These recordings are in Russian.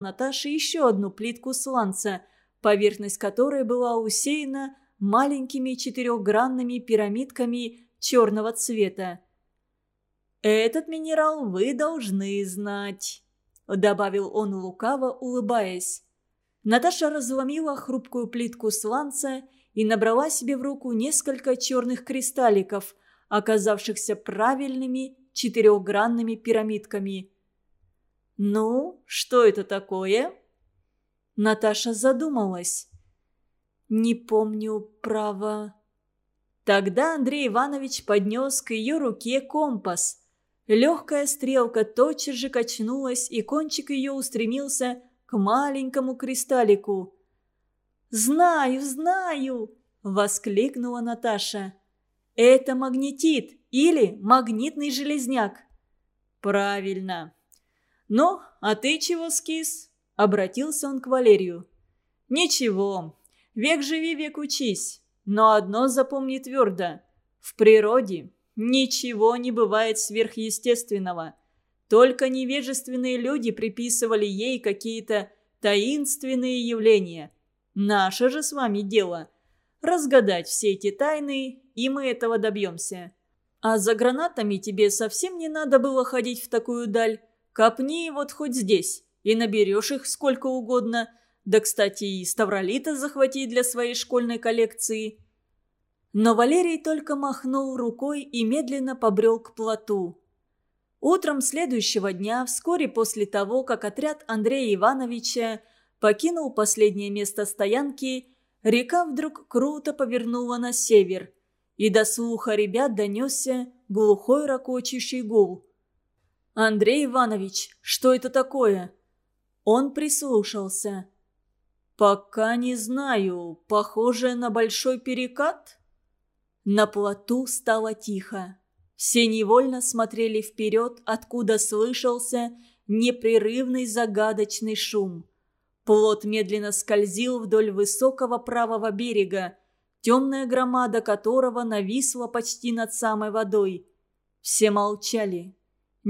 Наташе еще одну плитку сланца, поверхность которой была усеяна маленькими четырехгранными пирамидками черного цвета. «Этот минерал вы должны знать», — добавил он лукаво, улыбаясь. Наташа разломила хрупкую плитку сланца и набрала себе в руку несколько черных кристалликов, оказавшихся правильными четырехгранными пирамидками. «Ну, что это такое?» Наташа задумалась. «Не помню, право...» Тогда Андрей Иванович поднес к ее руке компас. Легкая стрелка тотчас же качнулась, и кончик ее устремился к маленькому кристаллику. «Знаю, знаю!» – воскликнула Наташа. «Это магнетит или магнитный железняк». «Правильно». «Ну, а ты чего скис?» – обратился он к Валерию. «Ничего, век живи, век учись. Но одно запомни твердо. В природе ничего не бывает сверхъестественного. Только невежественные люди приписывали ей какие-то таинственные явления. Наше же с вами дело – разгадать все эти тайны, и мы этого добьемся. А за гранатами тебе совсем не надо было ходить в такую даль. Копни вот хоть здесь, и наберешь их сколько угодно – да, кстати, и ставролита захвати для своей школьной коллекции. Но Валерий только махнул рукой и медленно побрел к плоту. Утром следующего дня, вскоре после того, как отряд Андрея Ивановича покинул последнее место стоянки, река вдруг круто повернула на север, и до слуха ребят донесся глухой ракочущий гул. «Андрей Иванович, что это такое?» Он прислушался. «Пока не знаю. Похоже на большой перекат?» На плоту стало тихо. Все невольно смотрели вперед, откуда слышался непрерывный загадочный шум. Плот медленно скользил вдоль высокого правого берега, темная громада которого нависла почти над самой водой. Все молчали.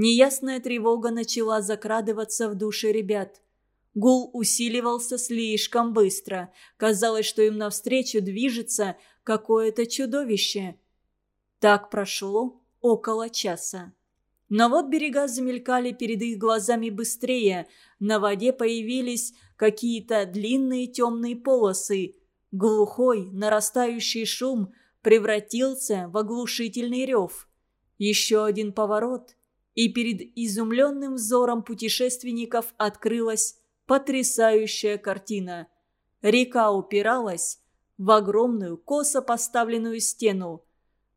Неясная тревога начала закрадываться в души ребят – Гул усиливался слишком быстро. Казалось, что им навстречу движется какое-то чудовище. Так прошло около часа. Но вот берега замелькали перед их глазами быстрее. На воде появились какие-то длинные темные полосы. Глухой, нарастающий шум превратился в оглушительный рев. Еще один поворот, и перед изумленным взором путешественников открылась потрясающая картина. Река упиралась в огромную косо поставленную стену.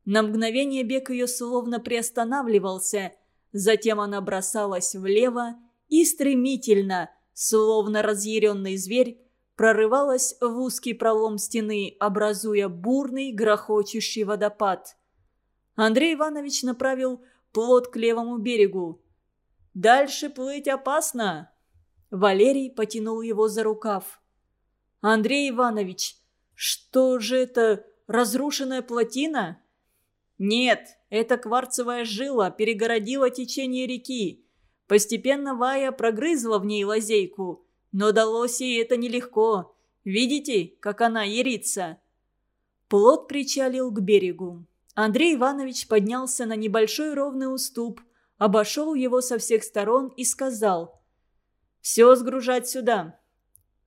На мгновение бег ее словно приостанавливался, затем она бросалась влево и стремительно, словно разъяренный зверь, прорывалась в узкий пролом стены, образуя бурный грохочущий водопад. Андрей Иванович направил плот к левому берегу. «Дальше плыть опасно!» Валерий потянул его за рукав. «Андрей Иванович, что же это, разрушенная плотина?» «Нет, это кварцевая жила перегородила течение реки. Постепенно Вая прогрызла в ней лазейку, но далось ей это нелегко. Видите, как она ерится?» Плот причалил к берегу. Андрей Иванович поднялся на небольшой ровный уступ, обошел его со всех сторон и сказал – все сгружать сюда!»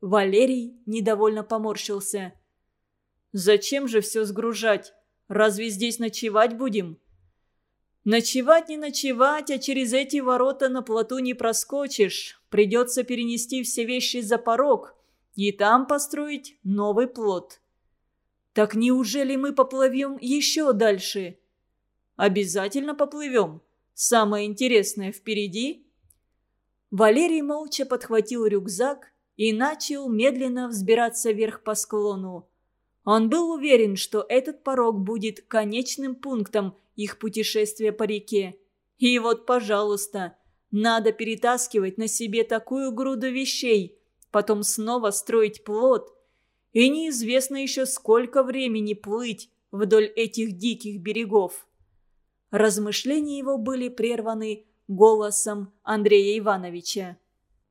Валерий недовольно поморщился. «Зачем же все сгружать? Разве здесь ночевать будем?» «Ночевать не ночевать, а через эти ворота на плоту не проскочишь. Придется перенести все вещи за порог и там построить новый плот». «Так неужели мы поплывем еще дальше?» «Обязательно поплывем. Самое интересное впереди Валерий молча подхватил рюкзак и начал медленно взбираться вверх по склону. Он был уверен, что этот порог будет конечным пунктом их путешествия по реке. И вот, пожалуйста, надо перетаскивать на себе такую груду вещей, потом снова строить плод. И неизвестно еще сколько времени плыть вдоль этих диких берегов. Размышления его были прерваны голосом Андрея Ивановича.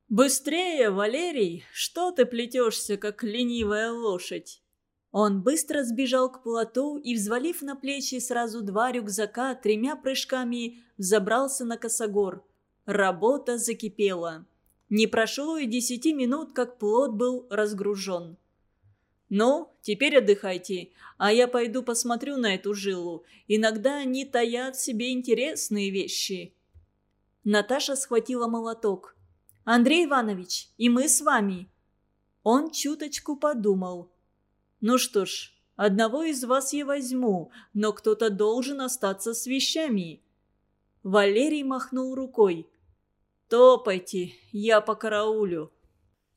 «Быстрее, Валерий! Что ты плетешься, как ленивая лошадь?» Он быстро сбежал к плоту и, взвалив на плечи сразу два рюкзака, тремя прыжками взобрался на косогор. Работа закипела. Не прошло и десяти минут, как плот был разгружен. «Ну, теперь отдыхайте, а я пойду посмотрю на эту жилу. Иногда они таят в себе интересные вещи». Наташа схватила молоток. «Андрей Иванович, и мы с вами». Он чуточку подумал. «Ну что ж, одного из вас я возьму, но кто-то должен остаться с вещами». Валерий махнул рукой. «Топайте, я по караулю».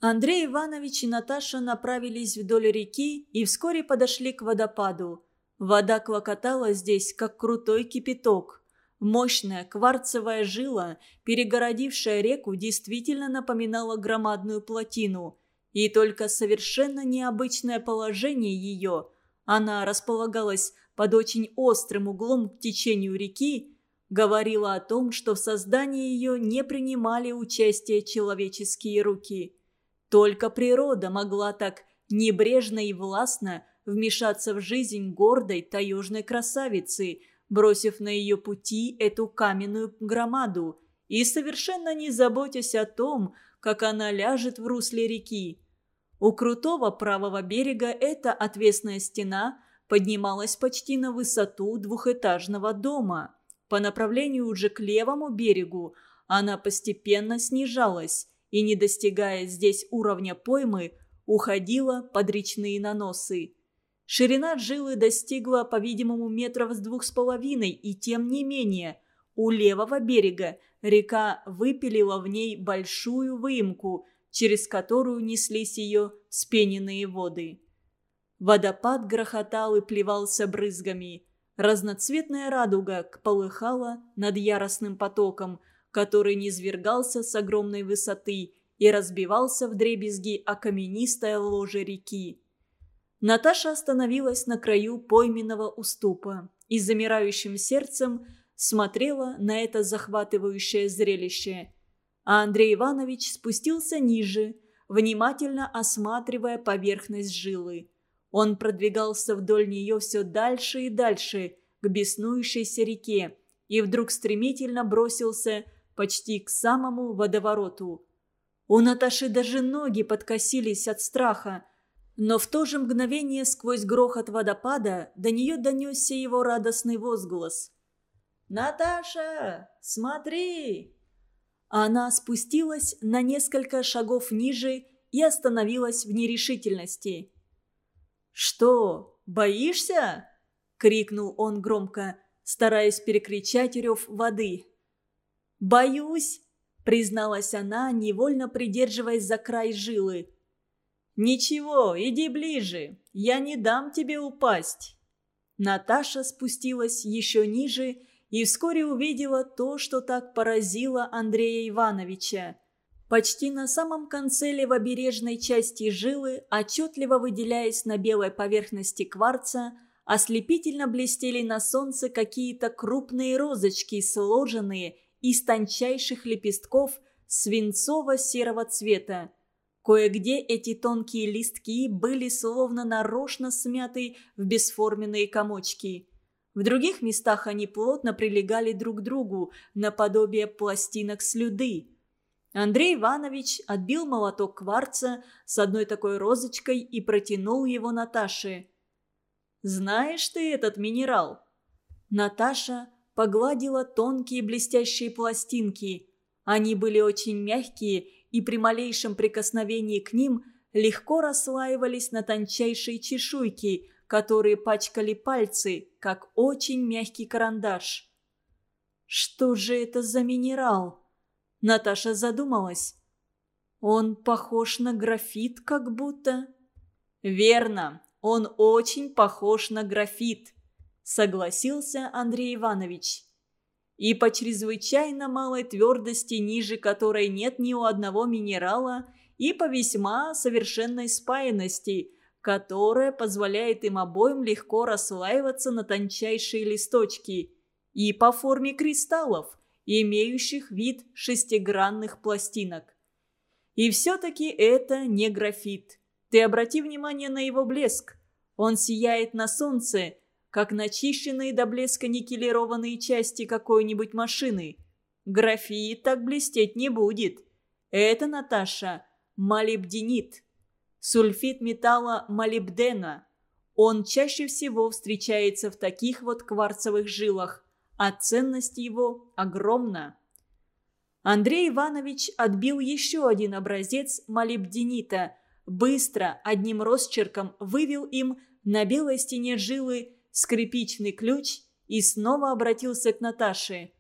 Андрей Иванович и Наташа направились вдоль реки и вскоре подошли к водопаду. Вода клокотала здесь, как крутой кипяток. Мощная кварцевая жила, перегородившая реку, действительно напоминала громадную плотину. И только совершенно необычное положение ее, она располагалась под очень острым углом к течению реки, говорила о том, что в создании ее не принимали участие человеческие руки. Только природа могла так небрежно и властно вмешаться в жизнь гордой таежной красавицы, бросив на ее пути эту каменную громаду и совершенно не заботясь о том, как она ляжет в русле реки. У крутого правого берега эта отвесная стена поднималась почти на высоту двухэтажного дома. По направлению уже к левому берегу она постепенно снижалась и, не достигая здесь уровня поймы, уходила под речные наносы. Ширина жилы достигла, по-видимому, метров с двух с половиной, и тем не менее, у левого берега река выпилила в ней большую выемку, через которую неслись ее спененные воды. Водопад грохотал и плевался брызгами. Разноцветная радуга полыхала над яростным потоком, который низвергался с огромной высоты и разбивался в дребезги о каменистое ложе реки. Наташа остановилась на краю пойменного уступа и замирающим сердцем смотрела на это захватывающее зрелище. А Андрей Иванович спустился ниже, внимательно осматривая поверхность жилы. Он продвигался вдоль нее все дальше и дальше, к беснующейся реке, и вдруг стремительно бросился почти к самому водовороту. У Наташи даже ноги подкосились от страха, но в то же мгновение сквозь грохот водопада до нее донесся его радостный возглас. «Наташа, смотри!» Она спустилась на несколько шагов ниже и остановилась в нерешительности. «Что, боишься?» — крикнул он громко, стараясь перекричать рев воды. «Боюсь», — призналась она, невольно придерживаясь за край жилы. «Ничего, иди ближе, я не дам тебе упасть». Наташа спустилась еще ниже и вскоре увидела то, что так поразило Андрея Ивановича. Почти на самом конце левобережной части жилы, отчетливо выделяясь на белой поверхности кварца, ослепительно блестели на солнце какие-то крупные розочки, сложенные из тончайших лепестков свинцово-серого цвета. Кое-где эти тонкие листки были словно нарочно смяты в бесформенные комочки. В других местах они плотно прилегали друг к другу, наподобие пластинок слюды. Андрей Иванович отбил молоток кварца с одной такой розочкой и протянул его Наташе. «Знаешь ты этот минерал?» Наташа погладила тонкие блестящие пластинки. Они были очень мягкие, и при малейшем прикосновении к ним легко расслаивались на тончайшие чешуйки, которые пачкали пальцы, как очень мягкий карандаш. «Что же это за минерал?» Наташа задумалась. «Он похож на графит, как будто...» «Верно, он очень похож на графит», согласился Андрей Иванович. И по чрезвычайно малой твердости, ниже которой нет ни у одного минерала, и по весьма совершенной спаянности, которая позволяет им обоим легко расслаиваться на тончайшие листочки, и по форме кристаллов, имеющих вид шестигранных пластинок. И все-таки это не графит. Ты обрати внимание на его блеск. Он сияет на солнце, как начищенные до блеска никелированные части какой-нибудь машины. Графит так блестеть не будет. Это, Наташа, молибденит. Сульфид металла молибдена. Он чаще всего встречается в таких вот кварцевых жилах, а ценность его огромна. Андрей Иванович отбил еще один образец молибденита, быстро, одним росчерком вывел им на белой стене жилы скрипичный ключ и снова обратился к Наташе.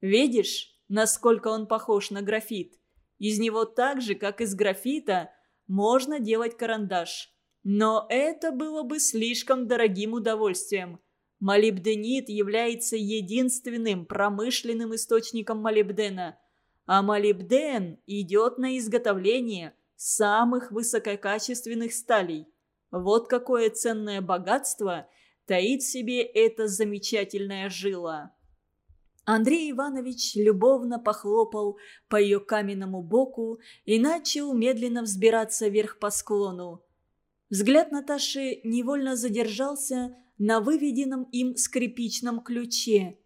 «Видишь, насколько он похож на графит? Из него так же, как из графита, можно делать карандаш. Но это было бы слишком дорогим удовольствием. Молибденит является единственным промышленным источником молибдена, а молибден идет на изготовление самых высококачественных сталей. Вот какое ценное богатство таит в себе эта замечательная жила. Андрей Иванович любовно похлопал по ее каменному боку и начал медленно взбираться вверх по склону. Взгляд Наташи невольно задержался на выведенном им скрипичном ключе.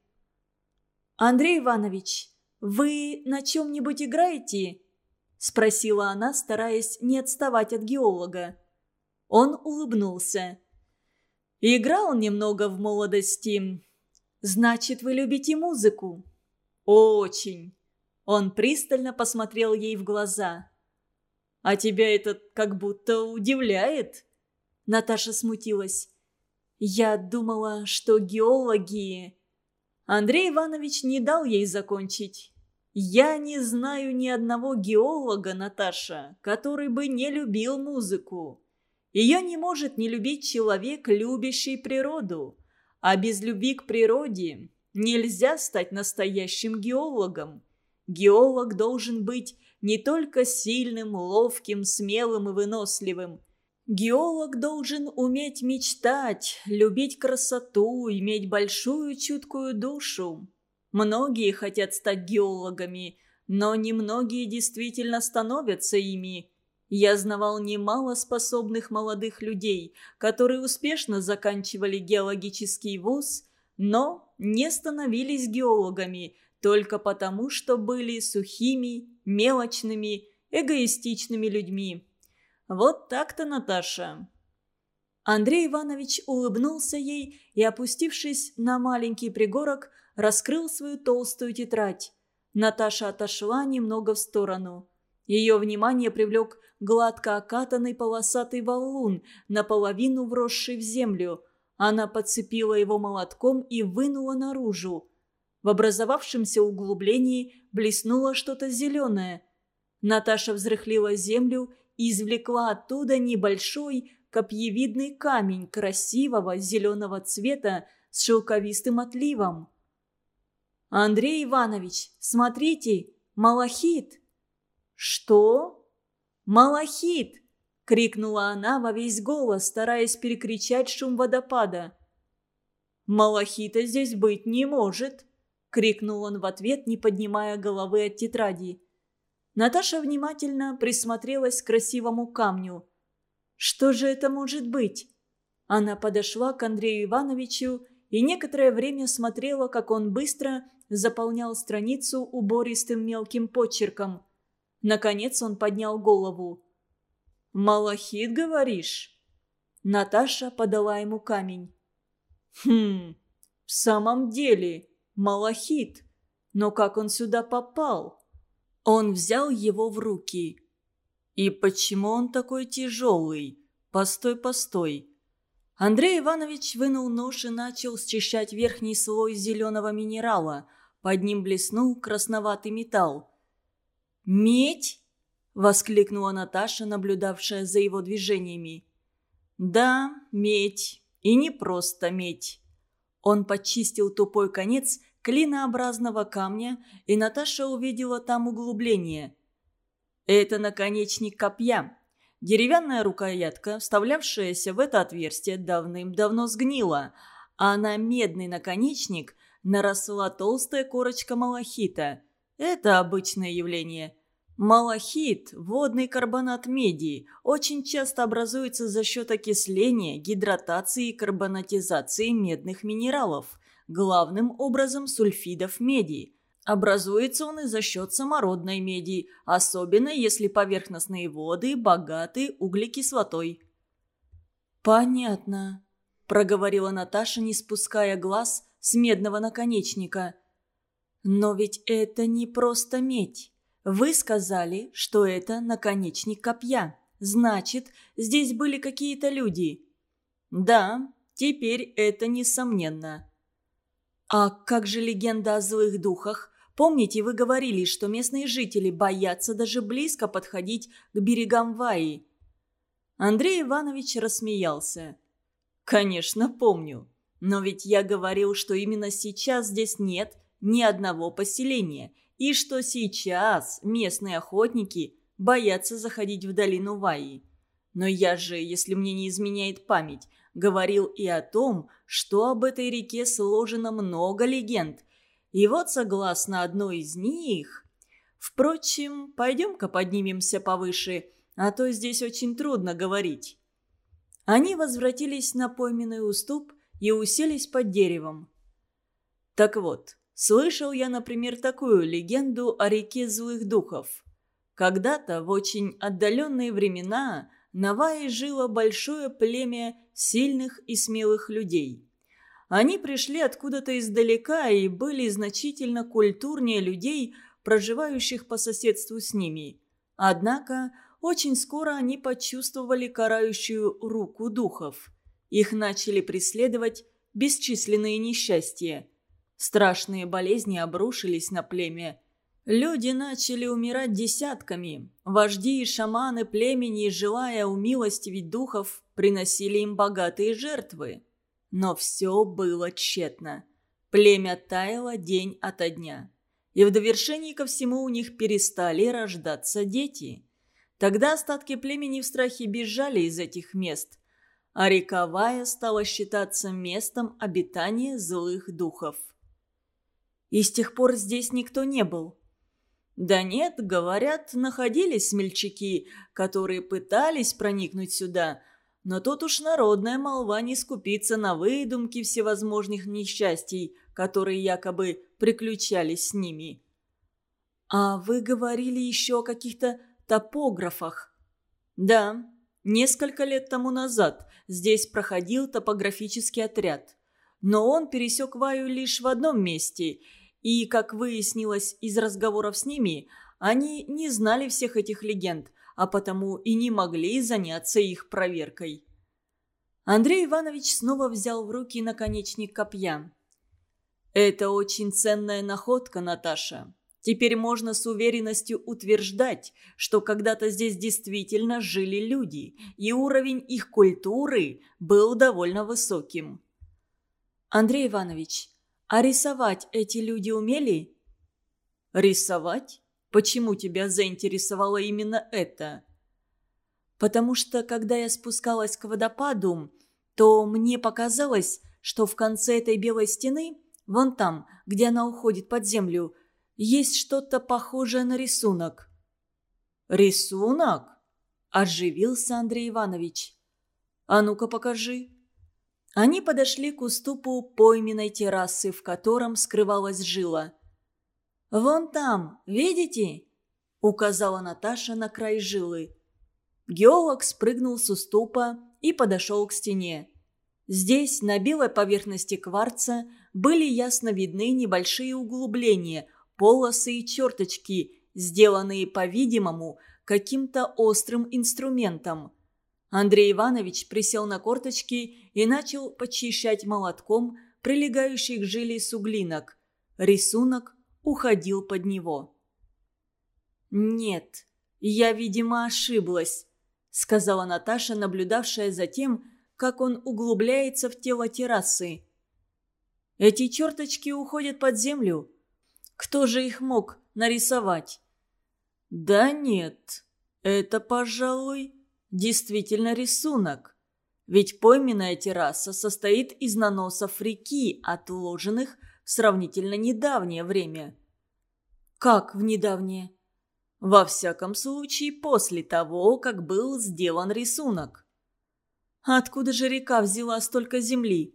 «Андрей Иванович, вы на чем-нибудь играете?» – спросила она, стараясь не отставать от геолога. Он улыбнулся. «Играл немного в молодости. Значит, вы любите музыку?» «Очень». Он пристально посмотрел ей в глаза. А тебя это как будто удивляет?» Наташа смутилась. «Я думала, что геологи...» Андрей Иванович не дал ей закончить. «Я не знаю ни одного геолога, Наташа, который бы не любил музыку. Ее не может не любить человек, любящий природу. А без любви к природе нельзя стать настоящим геологом. Геолог должен быть не только сильным, ловким, смелым и выносливым. Геолог должен уметь мечтать, любить красоту, иметь большую чуткую душу. Многие хотят стать геологами, но немногие действительно становятся ими. Я знавал немало способных молодых людей, которые успешно заканчивали геологический вуз, но не становились геологами только потому, что были сухими, мелочными, эгоистичными людьми. Вот так-то, Наташа. Андрей Иванович улыбнулся ей и, опустившись на маленький пригорок, раскрыл свою толстую тетрадь. Наташа отошла немного в сторону. Ее внимание привлек гладко окатанный полосатый валун, наполовину вросший в землю. Она подцепила его молотком и вынула наружу. В образовавшемся углублении блеснуло что-то зеленое. Наташа взрыхлила землю и извлекла оттуда небольшой копьевидный камень красивого зеленого цвета с шелковистым отливом. «Андрей Иванович, смотрите, малахит!» «Что?» «Малахит!» — крикнула она во весь голос, стараясь перекричать шум водопада. «Малахита здесь быть не может!» крикнул он в ответ, не поднимая головы от тетради. Наташа внимательно присмотрелась к красивому камню. «Что же это может быть?» Она подошла к Андрею Ивановичу и некоторое время смотрела, как он быстро заполнял страницу убористым мелким почерком. Наконец он поднял голову. «Малахит, говоришь?» Наташа подала ему камень. «Хм, в самом деле...» Малахит. Но как он сюда попал? Он взял его в руки. И почему он такой тяжелый? Постой, постой. Андрей Иванович вынул нож и начал счищать верхний слой зеленого минерала. Под ним блеснул красноватый металл. «Медь?» – воскликнула Наташа, наблюдавшая за его движениями. «Да, медь. И не просто медь. Он почистил тупой конец клинообразного камня, и Наташа увидела там углубление. Это наконечник копья. Деревянная рукоятка, вставлявшаяся в это отверстие, давным-давно сгнила, а на медный наконечник наросла толстая корочка малахита. Это обычное явление. Малахит, водный карбонат меди, очень часто образуется за счет окисления, гидратации и карбонатизации медных минералов, главным образом сульфидов меди. Образуется он и за счет самородной меди, особенно если поверхностные воды богаты углекислотой. «Понятно», – проговорила Наташа, не спуская глаз с медного наконечника. «Но ведь это не просто медь». Вы сказали, что это наконечник копья. Значит, здесь были какие-то люди. Да, теперь это несомненно. А как же легенда о злых духах? Помните, вы говорили, что местные жители боятся даже близко подходить к берегам Ваи? Андрей Иванович рассмеялся. «Конечно, помню. Но ведь я говорил, что именно сейчас здесь нет ни одного поселения – и что сейчас местные охотники боятся заходить в долину Ваи. Но я же, если мне не изменяет память, говорил и о том, что об этой реке сложено много легенд. И вот, согласно одной из них... Впрочем, пойдем-ка поднимемся повыше, а то здесь очень трудно говорить. Они возвратились на пойменный уступ и уселись под деревом. Так вот, Слышал я, например, такую легенду о реке злых духов. Когда-то, в очень отдаленные времена, на Вае жило большое племя сильных и смелых людей. Они пришли откуда-то издалека и были значительно культурнее людей, проживающих по соседству с ними. Однако, очень скоро они почувствовали карающую руку духов. Их начали преследовать бесчисленные несчастья – Страшные болезни обрушились на племя. Люди начали умирать десятками. Вожди и шаманы племени, желая умилостивить духов, приносили им богатые жертвы. Но все было тщетно. Племя таяло день ото дня. И в довершении ко всему у них перестали рождаться дети. Тогда остатки племени в страхе бежали из этих мест, а река Вая стала считаться местом обитания злых духов. И с тех пор здесь никто не был. Да нет, говорят, находились смельчаки, которые пытались проникнуть сюда, но тут уж народная молва не скупится на выдумки всевозможных несчастий, которые якобы приключались с ними. А вы говорили еще о каких-то топографах. Да, несколько лет тому назад здесь проходил топографический отряд. Но он пересек Ваю лишь в одном месте – и, как выяснилось из разговоров с ними, они не знали всех этих легенд, а потому и не могли заняться их проверкой. Андрей Иванович снова взял в руки наконечник копья. «Это очень ценная находка, Наташа. Теперь можно с уверенностью утверждать, что когда-то здесь действительно жили люди, и уровень их культуры был довольно высоким». «Андрей Иванович, а рисовать эти люди умели? Рисовать? Почему тебя заинтересовало именно это? Потому что, когда я спускалась к водопаду, то мне показалось, что в конце этой белой стены, вон там, где она уходит под землю, есть что-то похожее на рисунок. «Рисунок?» – оживился Андрей Иванович. «А ну-ка покажи». Они подошли к уступу пойменной террасы, в котором скрывалась жила. «Вон там, видите?» – указала Наташа на край жилы. Геолог спрыгнул с уступа и подошел к стене. Здесь, на белой поверхности кварца, были ясно видны небольшие углубления, полосы и черточки, сделанные, по-видимому, каким-то острым инструментом – Андрей Иванович присел на корточки и начал почищать молотком прилегающий к жиле суглинок. Рисунок уходил под него. «Нет, я, видимо, ошиблась», — сказала Наташа, наблюдавшая за тем, как он углубляется в тело террасы. «Эти черточки уходят под землю. Кто же их мог нарисовать?» «Да нет, это, пожалуй, действительно рисунок. Ведь пойменная терраса состоит из наносов реки, отложенных в сравнительно недавнее время. Как в недавнее? Во всяком случае, после того, как был сделан рисунок. Откуда же река взяла столько земли?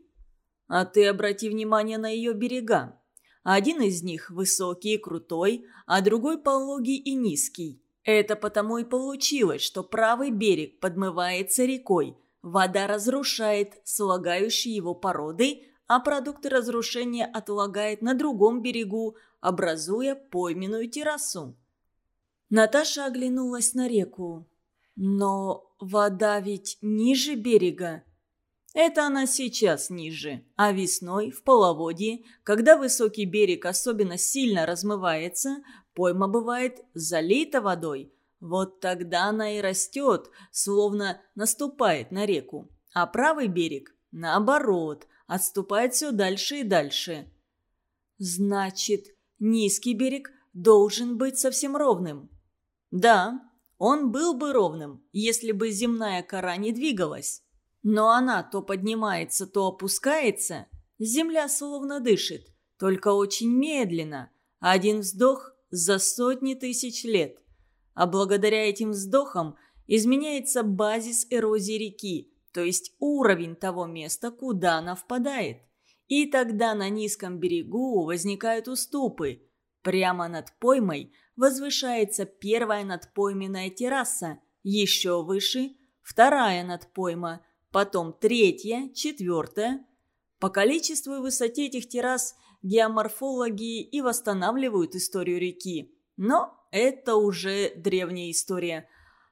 А ты обрати внимание на ее берега. Один из них высокий и крутой, а другой пологий и низкий. Это потому и получилось, что правый берег подмывается рекой, вода разрушает слагающие его породы, а продукты разрушения отлагает на другом берегу, образуя пойменную террасу. Наташа оглянулась на реку. Но вода ведь ниже берега. Это она сейчас ниже, а весной, в половодье, когда высокий берег особенно сильно размывается, пойма бывает залита водой. Вот тогда она и растет, словно наступает на реку. А правый берег, наоборот, отступает все дальше и дальше. Значит, низкий берег должен быть совсем ровным. Да, он был бы ровным, если бы земная кора не двигалась. Но она то поднимается, то опускается. Земля словно дышит, только очень медленно. Один вздох за сотни тысяч лет. А благодаря этим вздохам изменяется базис эрозии реки, то есть уровень того места, куда она впадает. И тогда на низком берегу возникают уступы. Прямо над поймой возвышается первая надпойменная терраса, еще выше – вторая надпойма, потом третья, четвертая. По количеству и высоте этих террас геоморфологи и восстанавливают историю реки. Но это уже древняя история.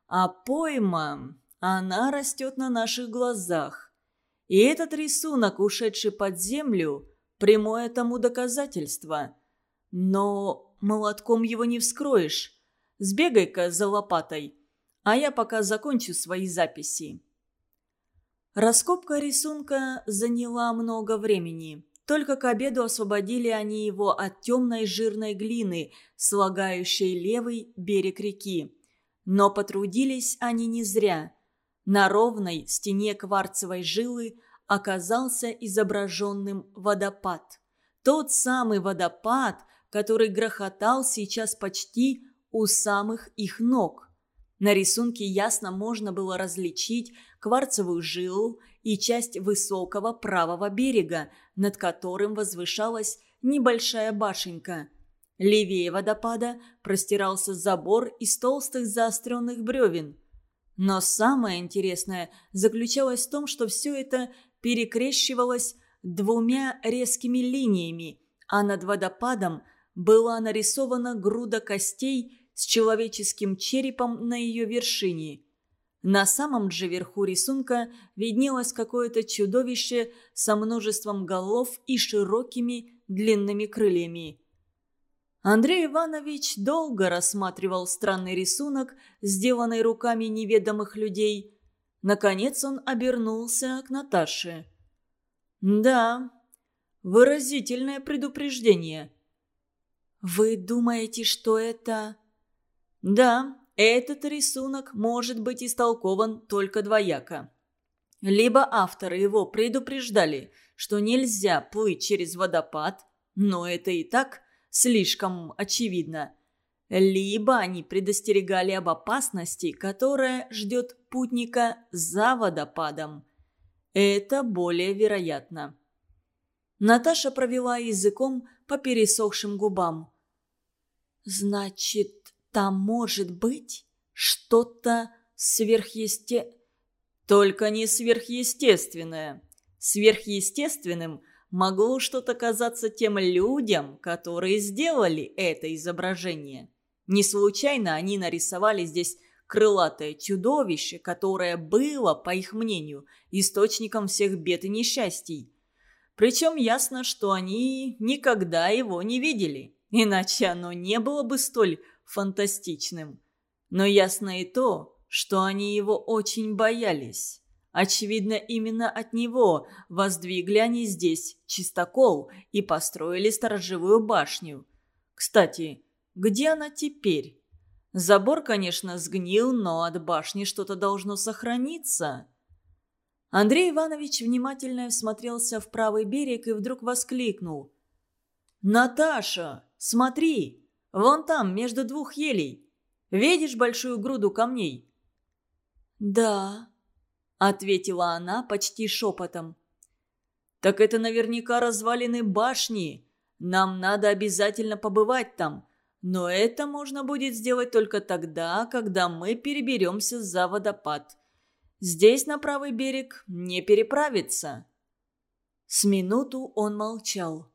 А пойма, она растет на наших глазах. И этот рисунок, ушедший под землю, прямое тому доказательство. Но молотком его не вскроешь. Сбегай-ка за лопатой, а я пока закончу свои записи». Раскопка рисунка заняла много времени. Только к обеду освободили они его от темной жирной глины, слагающей левый берег реки. Но потрудились они не зря. На ровной стене кварцевой жилы оказался изображенным водопад. Тот самый водопад, который грохотал сейчас почти у самых их ног. На рисунке ясно можно было различить кварцевую жилу и часть высокого правого берега, над которым возвышалась небольшая башенка. Левее водопада простирался забор из толстых заостренных бревен. Но самое интересное заключалось в том, что все это перекрещивалось двумя резкими линиями, а над водопадом – была нарисована груда костей с человеческим черепом на ее вершине. На самом же верху рисунка виднелось какое-то чудовище со множеством голов и широкими длинными крыльями. Андрей Иванович долго рассматривал странный рисунок, сделанный руками неведомых людей. Наконец он обернулся к Наташе. «Да, выразительное предупреждение. «Вы думаете, что это...» «Да, этот рисунок может быть истолкован только двояко. Либо авторы его предупреждали, что нельзя плыть через водопад, но это и так слишком очевидно. Либо они предостерегали об опасности, которая ждет путника за водопадом. Это более вероятно. Наташа провела языком по пересохшим губам. «Значит, там может быть что-то сверхъесте...» «Только не сверхъестественное. Сверхъестественным могло что-то казаться тем людям, которые сделали это изображение. Не случайно они нарисовали здесь крылатое чудовище, которое было, по их мнению, источником всех бед и несчастий. Причем ясно, что они никогда его не видели, иначе оно не было бы столь фантастичным. Но ясно и то, что они его очень боялись. Очевидно, именно от него воздвигли они здесь чистокол и построили сторожевую башню. Кстати, где она теперь? Забор, конечно, сгнил, но от башни что-то должно сохраниться. Андрей Иванович внимательно всмотрелся в правый берег и вдруг воскликнул. «Наташа, смотри! Вон там, между двух елей! Видишь большую груду камней?» «Да», — ответила она почти шепотом. «Так это наверняка развалины башни. Нам надо обязательно побывать там. Но это можно будет сделать только тогда, когда мы переберемся за водопад. Здесь на правый берег не переправиться». С минуту он молчал.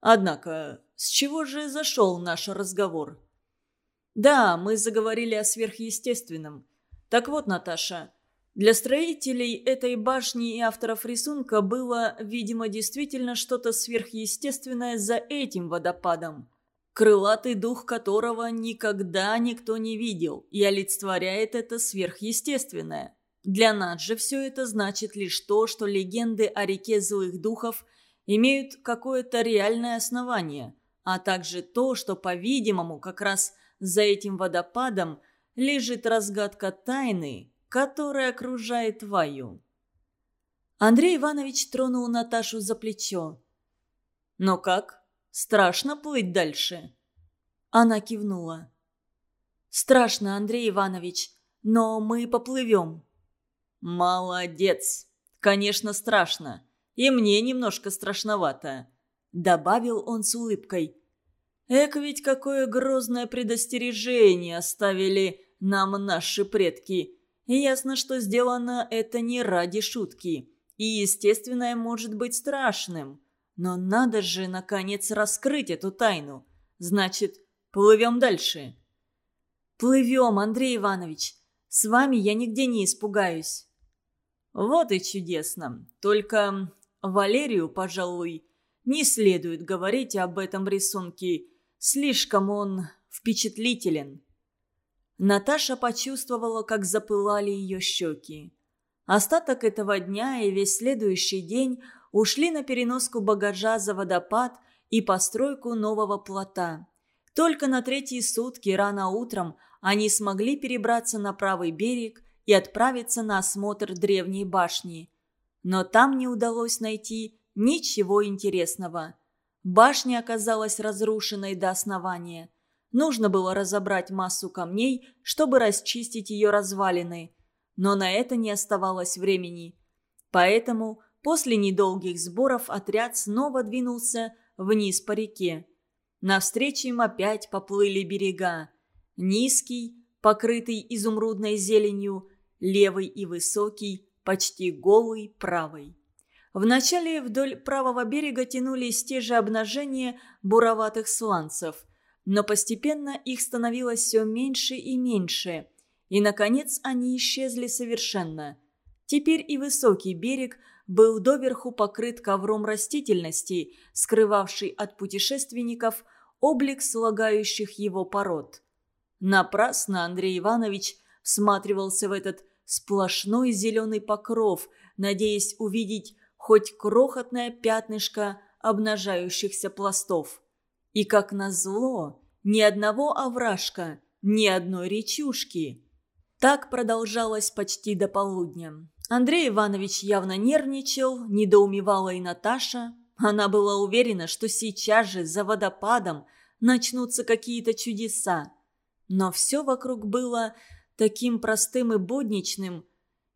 «Однако, с чего же зашел наш разговор?» «Да, мы заговорили о сверхъестественном. Так вот, Наташа, для строителей этой башни и авторов рисунка было, видимо, действительно что-то сверхъестественное за этим водопадом, крылатый дух которого никогда никто не видел и олицетворяет это сверхъестественное. Для нас же все это значит лишь то, что легенды о реке злых духов имеют какое-то реальное основание, а также то, что, по-видимому, как раз за этим водопадом лежит разгадка тайны, которая окружает Ваю. Андрей Иванович тронул Наташу за плечо. «Но как? Страшно плыть дальше?» Она кивнула. «Страшно, Андрей Иванович, но мы поплывем». «Молодец! Конечно, страшно. И мне немножко страшновато», — добавил он с улыбкой. «Эк ведь какое грозное предостережение оставили нам наши предки. Ясно, что сделано это не ради шутки. И естественное может быть страшным. Но надо же, наконец, раскрыть эту тайну. Значит, плывем дальше». «Плывем, Андрей Иванович. С вами я нигде не испугаюсь». Вот и чудесно. Только Валерию, пожалуй, не следует говорить об этом рисунке. Слишком он впечатлителен. Наташа почувствовала, как запылали ее щеки. Остаток этого дня и весь следующий день ушли на переноску багажа за водопад и постройку нового плота. Только на третьи сутки рано утром они смогли перебраться на правый берег и отправиться на осмотр древней башни. Но там не удалось найти ничего интересного. Башня оказалась разрушенной до основания. Нужно было разобрать массу камней, чтобы расчистить ее развалины. Но на это не оставалось времени. Поэтому после недолгих сборов отряд снова двинулся вниз по реке. Навстречу им опять поплыли берега. Низкий, покрытый изумрудной зеленью, левый и высокий, почти голый правый. Вначале вдоль правого берега тянулись те же обнажения буроватых сланцев, но постепенно их становилось все меньше и меньше, и, наконец, они исчезли совершенно. Теперь и высокий берег был доверху покрыт ковром растительности, скрывавший от путешественников облик слагающих его пород. Напрасно Андрей Иванович всматривался в этот сплошной зеленый покров, надеясь увидеть хоть крохотное пятнышко обнажающихся пластов. И, как назло, ни одного овражка, ни одной речушки. Так продолжалось почти до полудня. Андрей Иванович явно нервничал, недоумевала и Наташа. Она была уверена, что сейчас же за водопадом начнутся какие-то чудеса. Но все вокруг было таким простым и будничным,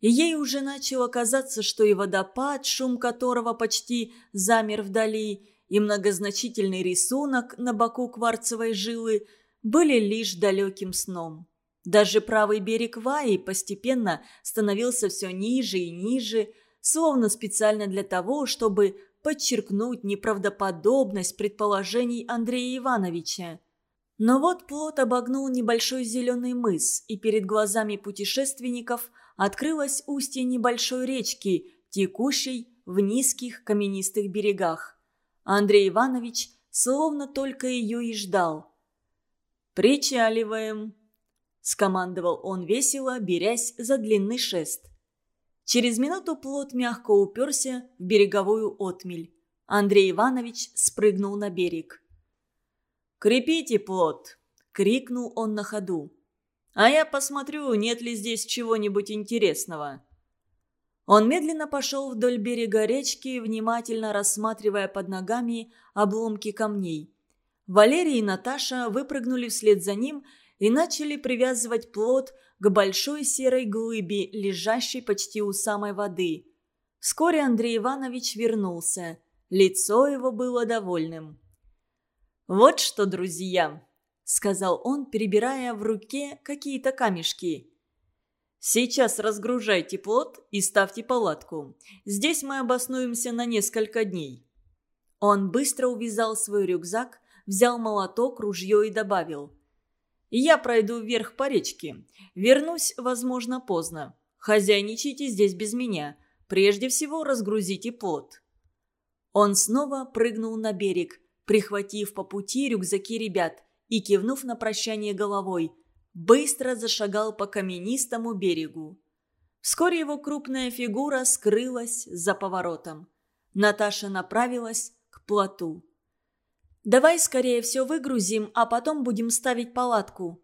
и ей уже начало казаться, что и водопад, шум которого почти замер вдали, и многозначительный рисунок на боку кварцевой жилы были лишь далеким сном. Даже правый берег Ваи постепенно становился все ниже и ниже, словно специально для того, чтобы подчеркнуть неправдоподобность предположений Андрея Ивановича. Но вот плот обогнул небольшой зеленый мыс, и перед глазами путешественников открылось устье небольшой речки, текущей в низких каменистых берегах. Андрей Иванович словно только ее и ждал. «Причаливаем!» – скомандовал он весело, берясь за длинный шест. Через минуту плот мягко уперся в береговую отмель. Андрей Иванович спрыгнул на берег. «Крепите плот!» — крикнул он на ходу. «А я посмотрю, нет ли здесь чего-нибудь интересного». Он медленно пошел вдоль берега речки, внимательно рассматривая под ногами обломки камней. Валерий и Наташа выпрыгнули вслед за ним и начали привязывать плот к большой серой глыбе, лежащей почти у самой воды. Вскоре Андрей Иванович вернулся. Лицо его было довольным. «Вот что, друзья», — сказал он, перебирая в руке какие-то камешки. «Сейчас разгружайте плот и ставьте палатку. Здесь мы обоснуемся на несколько дней». Он быстро увязал свой рюкзак, взял молоток, ружье и добавил. «Я пройду вверх по речке. Вернусь, возможно, поздно. Хозяйничайте здесь без меня. Прежде всего разгрузите плот». Он снова прыгнул на берег, прихватив по пути рюкзаки ребят и, кивнув на прощание головой, быстро зашагал по каменистому берегу. Вскоре его крупная фигура скрылась за поворотом. Наташа направилась к плоту. «Давай скорее все выгрузим, а потом будем ставить палатку».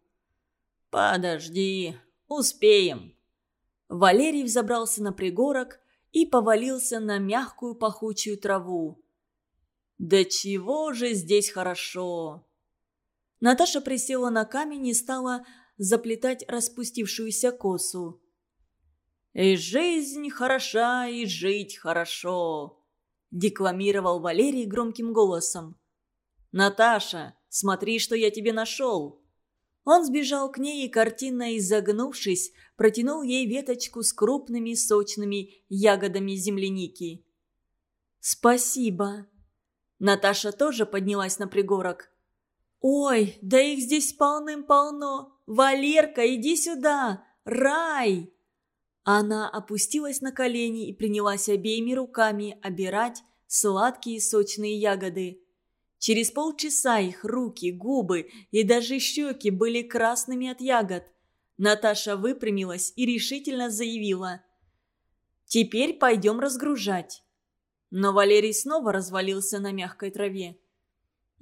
«Подожди, успеем». Валерий взобрался на пригорок и повалился на мягкую пахучую траву. «Да чего же здесь хорошо!» Наташа присела на камень и стала заплетать распустившуюся косу. «И жизнь хороша, и жить хорошо», – декламировал Валерий громким голосом. «Наташа, смотри, что я тебе нашел!» Он сбежал к ней и, картинно изогнувшись, протянул ей веточку с крупными сочными ягодами земляники. «Спасибо!» Наташа тоже поднялась на пригорок. «Ой, да их здесь полным-полно! Валерка, иди сюда! Рай!» Она опустилась на колени и принялась обеими руками обирать сладкие сочные ягоды. Через полчаса их руки, губы и даже щеки были красными от ягод. Наташа выпрямилась и решительно заявила. «Теперь пойдем разгружать». Но Валерий снова развалился на мягкой траве.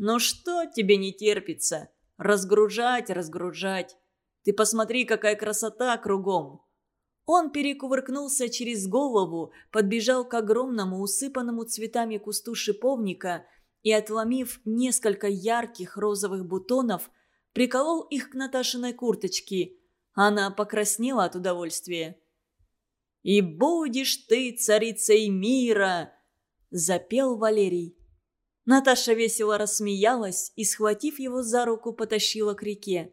«Ну что тебе не терпится? Разгружать, разгружать. Ты посмотри, какая красота кругом!» Он перекувыркнулся через голову, подбежал к огромному, усыпанному цветами кусту шиповника – и, отломив несколько ярких розовых бутонов, приколол их к Наташиной курточке. Она покраснела от удовольствия. «И будешь ты царицей мира!» – запел Валерий. Наташа весело рассмеялась и, схватив его за руку, потащила к реке.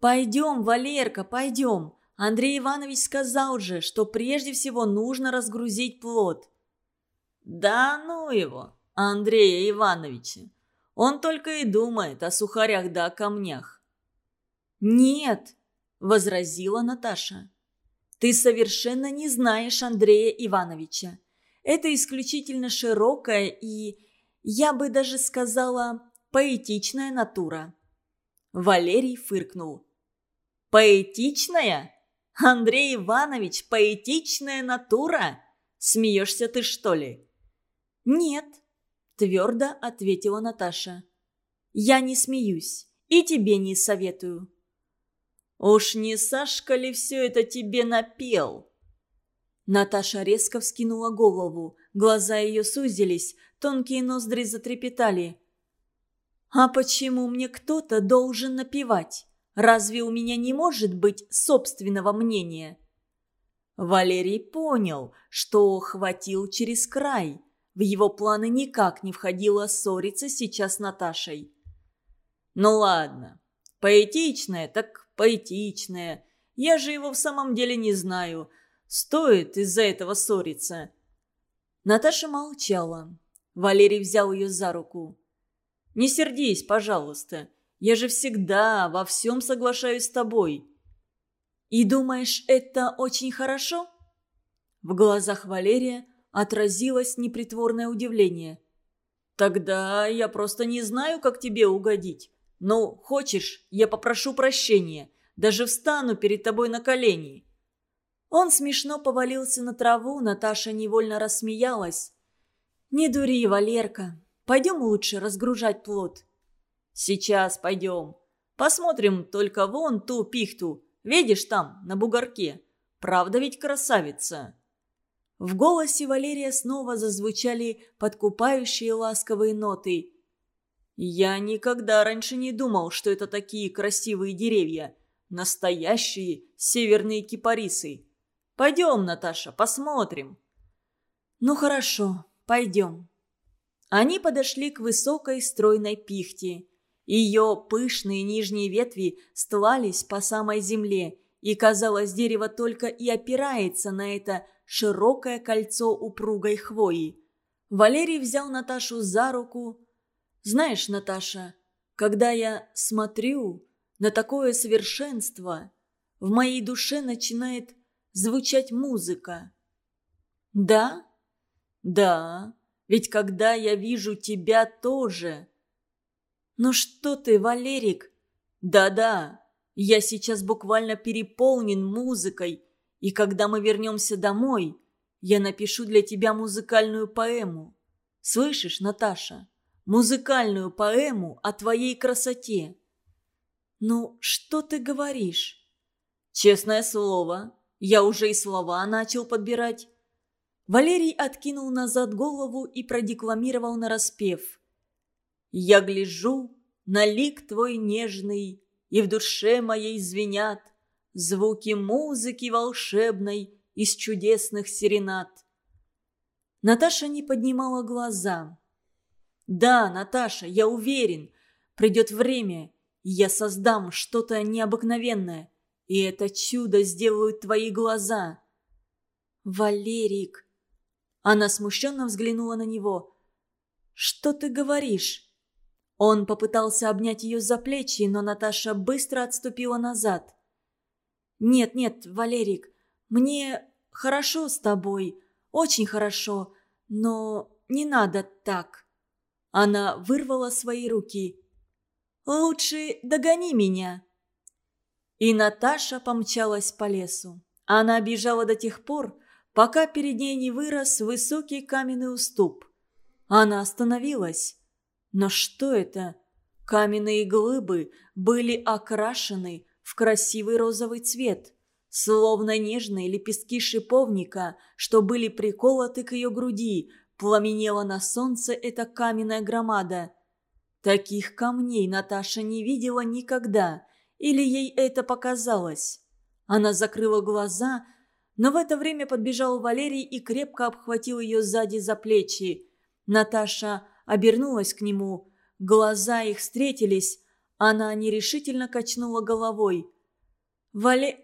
«Пойдем, Валерка, пойдем. Андрей Иванович сказал же, что прежде всего нужно разгрузить плод». «Да ну его!» Андрея Ивановича. Он только и думает о сухарях да о камнях. «Нет», — возразила Наташа. «Ты совершенно не знаешь Андрея Ивановича. Это исключительно широкая и, я бы даже сказала, поэтичная натура». Валерий фыркнул. «Поэтичная? Андрей Иванович, поэтичная натура? Смеешься ты, что ли?» «Нет», твердо ответила Наташа. «Я не смеюсь и тебе не советую». «Уж не Сашка ли все это тебе напел?» Наташа резко вскинула голову, глаза ее сузились, тонкие ноздри затрепетали. «А почему мне кто-то должен напевать? Разве у меня не может быть собственного мнения?» Валерий понял, что хватил через край – в его планы никак не входило ссориться сейчас с Наташей. «Ну ладно, поэтичное, так поэтичное. Я же его в самом деле не знаю. Стоит из-за этого ссориться». Наташа молчала. Валерий взял ее за руку. «Не сердись, пожалуйста. Я же всегда во всем соглашаюсь с тобой». «И думаешь, это очень хорошо?» В глазах Валерия отразилось непритворное удивление. «Тогда я просто не знаю, как тебе угодить. Ну, хочешь, я попрошу прощения. Даже встану перед тобой на колени». Он смешно повалился на траву, Наташа невольно рассмеялась. «Не дури, Валерка. Пойдем лучше разгружать плод». «Сейчас пойдем. Посмотрим только вон ту пихту. Видишь там, на бугорке? Правда ведь красавица?» В голосе Валерия снова зазвучали подкупающие ласковые ноты. Я никогда раньше не думал, что это такие красивые деревья. Настоящие северные кипарисы. Пойдем, Наташа, посмотрим. Ну хорошо, пойдем. Они подошли к высокой стройной пихте. Ее пышные нижние ветви стлались по самой земле, и, казалось, дерево только и опирается на это широкое кольцо упругой хвои. Валерий взял Наташу за руку. «Знаешь, Наташа, когда я смотрю на такое совершенство, в моей душе начинает звучать музыка». «Да? Да, ведь когда я вижу тебя тоже...» «Ну что ты, Валерик?» «Да-да, я сейчас буквально переполнен музыкой, и когда мы вернемся домой, я напишу для тебя музыкальную поэму. Слышишь, Наташа? Музыкальную поэму о твоей красоте. Ну, что ты говоришь? Честное слово, я уже и слова начал подбирать. Валерий откинул назад голову и продекламировал нараспев. «Я гляжу на лик твой нежный, и в душе моей звенят звуки музыки волшебной из чудесных серенад. Наташа не поднимала глаза. «Да, Наташа, я уверен, придет время, и я создам что-то необыкновенное, и это чудо сделают твои глаза». «Валерик!» Она смущенно взглянула на него. «Что ты говоришь?» Он попытался обнять ее за плечи, но Наташа быстро отступила назад. «Нет, нет, Валерик, мне хорошо с тобой, очень хорошо, но не надо так». Она вырвала свои руки. «Лучше догони меня». И Наташа помчалась по лесу. Она бежала до тех пор, пока перед ней не вырос высокий каменный уступ. Она остановилась. Но что это? Каменные глыбы были окрашены в красивый розовый цвет, словно нежные лепестки шиповника, что были приколоты к ее груди, пламенела на солнце эта каменная громада. Таких камней Наташа не видела никогда, или ей это показалось. Она закрыла глаза, но в это время подбежал Валерий и крепко обхватил ее сзади за плечи. Наташа обернулась к нему. Глаза их встретились. Она нерешительно качнула головой. «Вале...»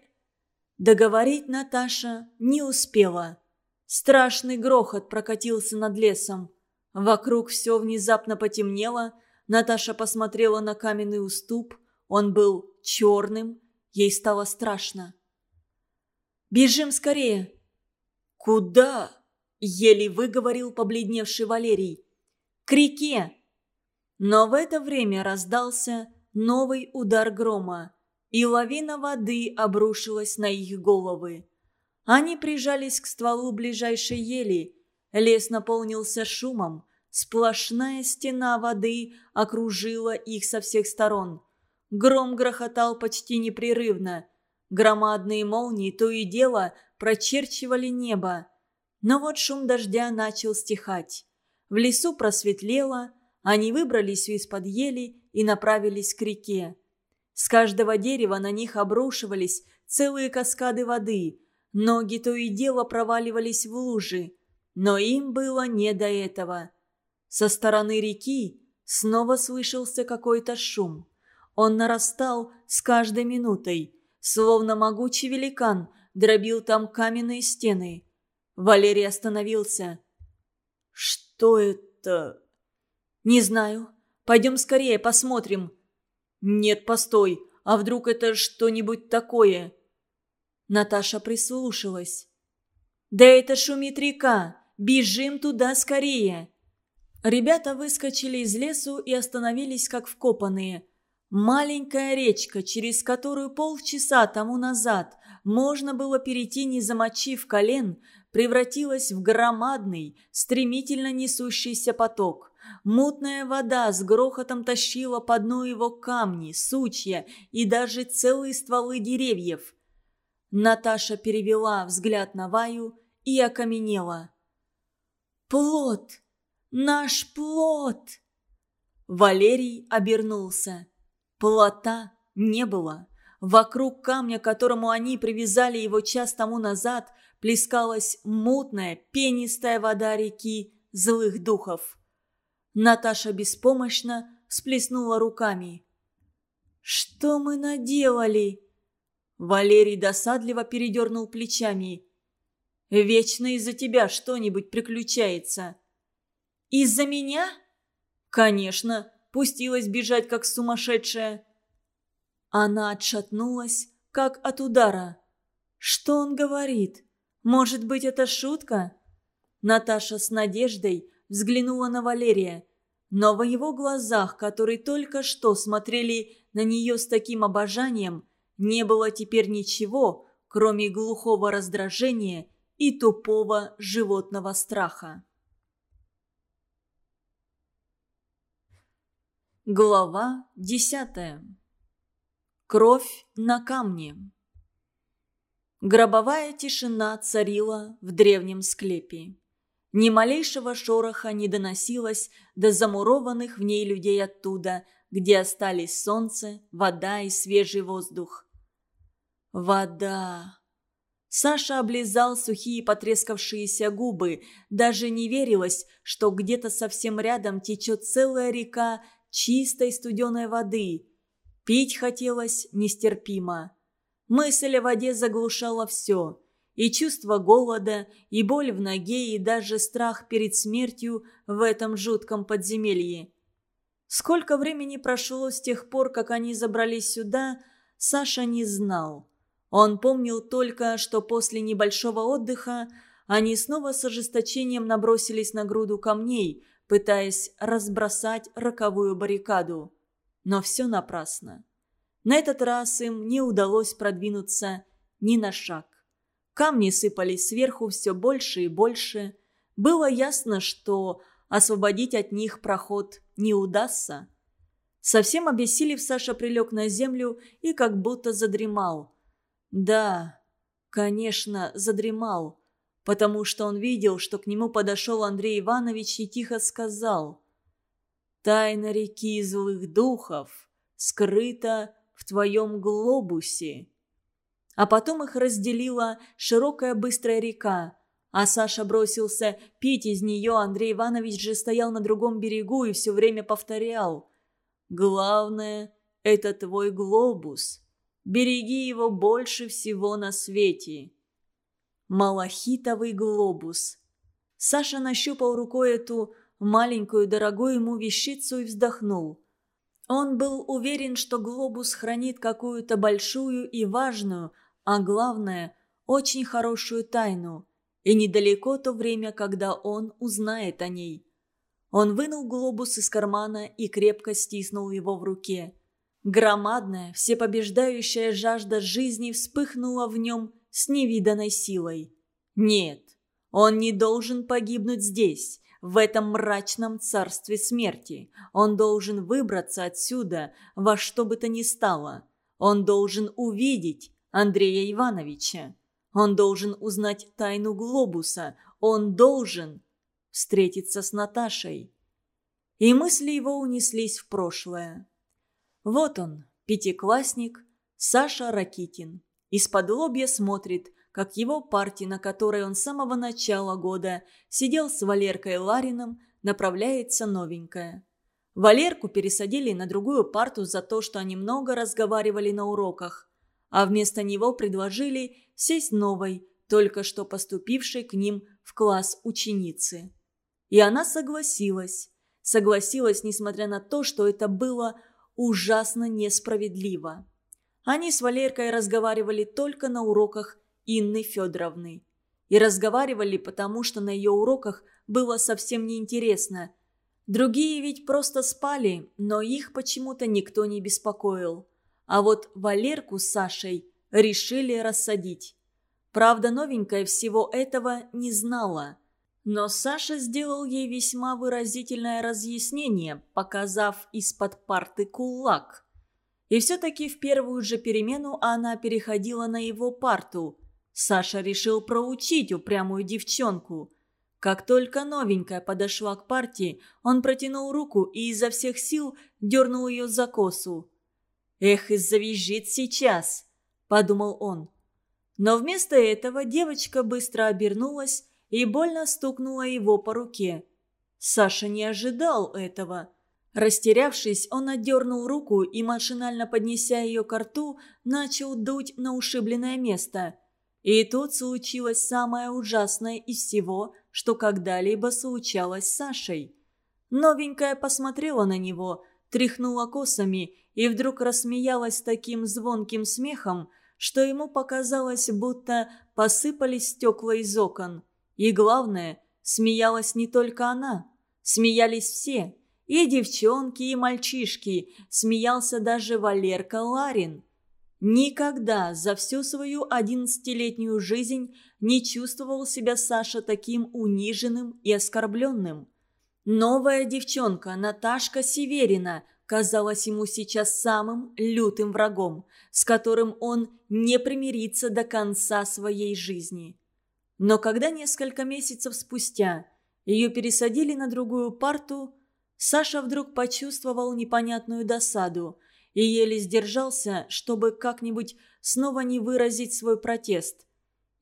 Договорить Наташа не успела. Страшный грохот прокатился над лесом. Вокруг все внезапно потемнело. Наташа посмотрела на каменный уступ. Он был черным. Ей стало страшно. «Бежим скорее!» «Куда?» — еле выговорил побледневший Валерий к реке!» Но в это время раздался новый удар грома, и лавина воды обрушилась на их головы. Они прижались к стволу ближайшей ели. Лес наполнился шумом. Сплошная стена воды окружила их со всех сторон. Гром грохотал почти непрерывно. Громадные молнии то и дело прочерчивали небо. Но вот шум дождя начал стихать. В лесу просветлело, они выбрались из-под ели и направились к реке. С каждого дерева на них обрушивались целые каскады воды. Ноги то и дело проваливались в лужи. Но им было не до этого. Со стороны реки снова слышался какой-то шум. Он нарастал с каждой минутой, словно могучий великан дробил там каменные стены. Валерий остановился. «Что это?» «Не знаю. Пойдем скорее посмотрим». «Нет, постой. А вдруг это что-нибудь такое?» Наташа прислушалась. «Да это шумит река. Бежим туда скорее!» Ребята выскочили из лесу и остановились как вкопанные. Маленькая речка, через которую полчаса тому назад можно было перейти, не замочив колен, превратилась в громадный, стремительно несущийся поток. Мутная вода с грохотом тащила по дну его камни, сучья и даже целые стволы деревьев. Наташа перевела взгляд на Ваю и окаменела. «Плод! Наш плод!» Валерий обернулся. Плота не было. Вокруг камня, к которому они привязали его час тому назад, плескалась мутная, пенистая вода реки злых духов. Наташа беспомощно всплеснула руками. «Что мы наделали?» Валерий досадливо передернул плечами. «Вечно из-за тебя что-нибудь приключается». «Из-за меня?» «Конечно, пустилась бежать, как сумасшедшая». Она отшатнулась, как от удара. «Что он говорит? Может быть, это шутка?» Наташа с надеждой взглянула на Валерия, но в его глазах, которые только что смотрели на нее с таким обожанием, не было теперь ничего, кроме глухого раздражения и тупого животного страха. Глава десятая. Кровь на камне. Гробовая тишина царила в древнем склепе. Ни малейшего шороха не доносилось до замурованных в ней людей оттуда, где остались солнце, вода и свежий воздух. Вода. Саша облизал сухие потрескавшиеся губы. Даже не верилось, что где-то совсем рядом течет целая река чистой студеной воды. Пить хотелось нестерпимо. Мысль о воде заглушала все. И чувство голода, и боль в ноге, и даже страх перед смертью в этом жутком подземелье. Сколько времени прошло с тех пор, как они забрались сюда, Саша не знал. Он помнил только, что после небольшого отдыха они снова с ожесточением набросились на груду камней, пытаясь разбросать роковую баррикаду. Но все напрасно. На этот раз им не удалось продвинуться ни на шаг. Камни сыпались сверху все больше и больше. Было ясно, что освободить от них проход не удастся. Совсем обессилев, Саша прилег на землю и как будто задремал. Да, конечно, задремал, потому что он видел, что к нему подошел Андрей Иванович и тихо сказал «Тайна реки злых духов скрыта в твоем глобусе». А потом их разделила широкая быстрая река. А Саша бросился пить из нее, Андрей Иванович же стоял на другом берегу и все время повторял. «Главное – это твой глобус. Береги его больше всего на свете». Малахитовый глобус. Саша нащупал рукой эту маленькую дорогую ему вещицу и вздохнул. Он был уверен, что глобус хранит какую-то большую и важную – а главное, очень хорошую тайну. И недалеко то время, когда он узнает о ней. Он вынул глобус из кармана и крепко стиснул его в руке. Громадная, всепобеждающая жажда жизни вспыхнула в нем с невиданной силой. Нет, он не должен погибнуть здесь, в этом мрачном царстве смерти. Он должен выбраться отсюда во что бы то ни стало. Он должен увидеть, Андрея Ивановича. Он должен узнать тайну глобуса. Он должен встретиться с Наташей. И мысли его унеслись в прошлое. Вот он, пятиклассник, Саша Ракитин. Из-под лобья смотрит, как его партия, на которой он с самого начала года сидел с Валеркой Ларином, направляется новенькая. Валерку пересадили на другую парту за то, что они много разговаривали на уроках а вместо него предложили сесть новой, только что поступившей к ним в класс ученицы. И она согласилась. Согласилась, несмотря на то, что это было ужасно несправедливо. Они с Валеркой разговаривали только на уроках Инны Федоровны. И разговаривали, потому что на ее уроках было совсем неинтересно. Другие ведь просто спали, но их почему-то никто не беспокоил. А вот Валерку с Сашей решили рассадить. Правда, новенькая всего этого не знала. Но Саша сделал ей весьма выразительное разъяснение, показав из-под парты кулак. И все-таки в первую же перемену она переходила на его парту. Саша решил проучить упрямую девчонку. Как только новенькая подошла к партии, он протянул руку и изо всех сил дернул ее за косу. «Эх, и завизжит сейчас!» – подумал он. Но вместо этого девочка быстро обернулась и больно стукнула его по руке. Саша не ожидал этого. Растерявшись, он отдернул руку и, машинально поднеся ее к рту, начал дуть на ушибленное место. И тут случилось самое ужасное из всего, что когда-либо случалось с Сашей. Новенькая посмотрела на него, тряхнула косами и вдруг рассмеялась таким звонким смехом, что ему показалось, будто посыпались стекла из окон. И главное, смеялась не только она. Смеялись все. И девчонки, и мальчишки. Смеялся даже Валерка Ларин. Никогда за всю свою одиннадцатилетнюю жизнь не чувствовал себя Саша таким униженным и оскорбленным. Новая девчонка Наташка Северина казалась ему сейчас самым лютым врагом, с которым он не примирится до конца своей жизни. Но когда несколько месяцев спустя ее пересадили на другую парту, Саша вдруг почувствовал непонятную досаду и еле сдержался, чтобы как-нибудь снова не выразить свой протест.